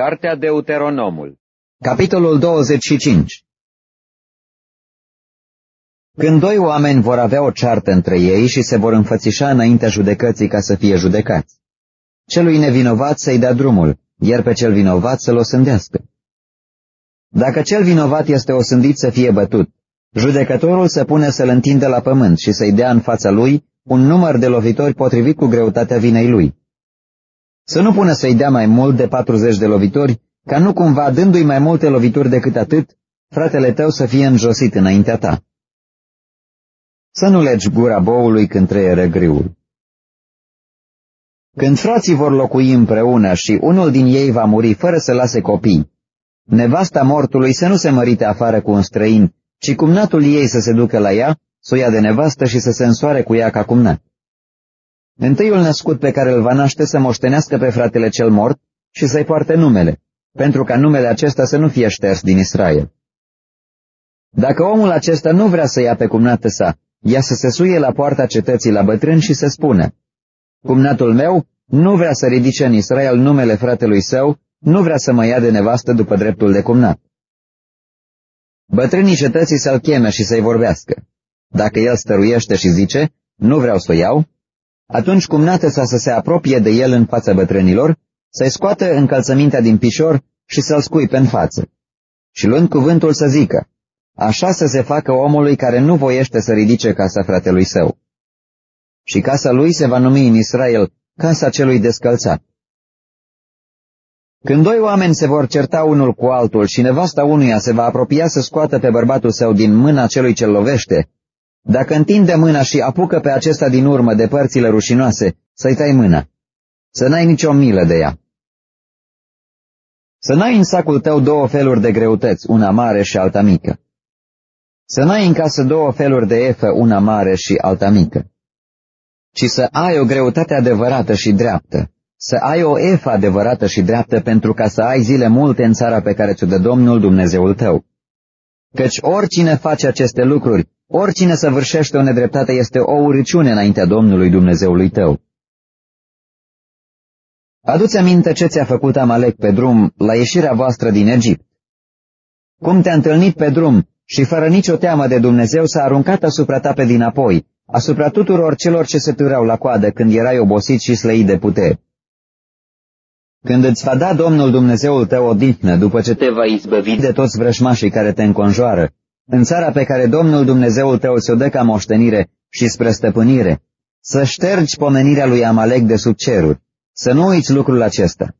Cartea Deuteronomul Capitolul 25 Când doi oameni vor avea o ceartă între ei și se vor înfățișa înaintea judecății ca să fie judecați, celui nevinovat să-i dea drumul, iar pe cel vinovat să-l osândească. Dacă cel vinovat este osândit să fie bătut, judecătorul se pune să-l întindă la pământ și să-i dea în fața lui un număr de lovitori potrivit cu greutatea vinei lui. Să nu pună să-i dea mai mult de 40 de lovitori, ca nu cumva, dându-i mai multe lovituri decât atât, fratele tău să fie înjosit înaintea ta. Să nu legi gura boului când trăie grâul. Când frații vor locui împreună și unul din ei va muri fără să lase copii, nevasta mortului să nu se mărite afară cu un străin, ci cumnatul ei să se ducă la ea, să o ia de nevastă și să se însoare cu ea ca cumnat. Întâiul născut pe care îl va naște să moștenească pe fratele cel mort și să-i poarte numele, pentru ca numele acesta să nu fie șters din Israel. Dacă omul acesta nu vrea să ia pe cumnată sa, ea să se suie la poarta cetății la bătrân și să spună, Cumnatul meu nu vrea să ridice în Israel numele fratelui său, nu vrea să mă ia de nevastă după dreptul de cumnat. Bătrânii cetății să-l cheme și să-i vorbească. Dacă el stăruiește și zice, nu vreau să o iau, atunci cumnată sa să se apropie de el în fața bătrânilor, să-i scoată încălțămintea din pișor și să-l scuipe în față. Și luând cuvântul să zică, așa să se facă omului care nu voiește să ridice casa fratelui său. Și casa lui se va numi în Israel casa celui descălțat. Când doi oameni se vor certa unul cu altul și nevasta unuia se va apropia să scoată pe bărbatul său din mâna celui ce lovește, dacă întinde mâna și apucă pe acesta din urmă de părțile rușinoase, să-i tai mâna. Să n-ai nicio milă de ea. Să n-ai în sacul tău două feluri de greutăți, una mare și alta mică. Să n-ai în casă două feluri de efă, una mare și alta mică. Ci să ai o greutate adevărată și dreaptă, să ai o efă adevărată și dreaptă pentru ca să ai zile multe în țara pe care ți-o dă Domnul Dumnezeul tău. Căci oricine face aceste lucruri, oricine săvârșește o nedreptate este o urăciune înaintea Domnului Dumnezeului tău. Adu-ți aminte ce ți-a făcut Amalek pe drum la ieșirea voastră din Egipt. Cum te-a întâlnit pe drum și fără nicio teamă de Dumnezeu s-a aruncat asupra ta pe dinapoi, asupra tuturor celor ce se târau la coadă când erai obosit și slăit de putere. Când îți va da Domnul Dumnezeul tău odihnă, după ce te va izbăvi de toți vrășmașii care te înconjoară, în țara pe care Domnul Dumnezeul tău ți-o dă ca moștenire și spre stăpânire, să ștergi pomenirea lui Amalek de sub ceruri, să nu uiți lucrul acesta.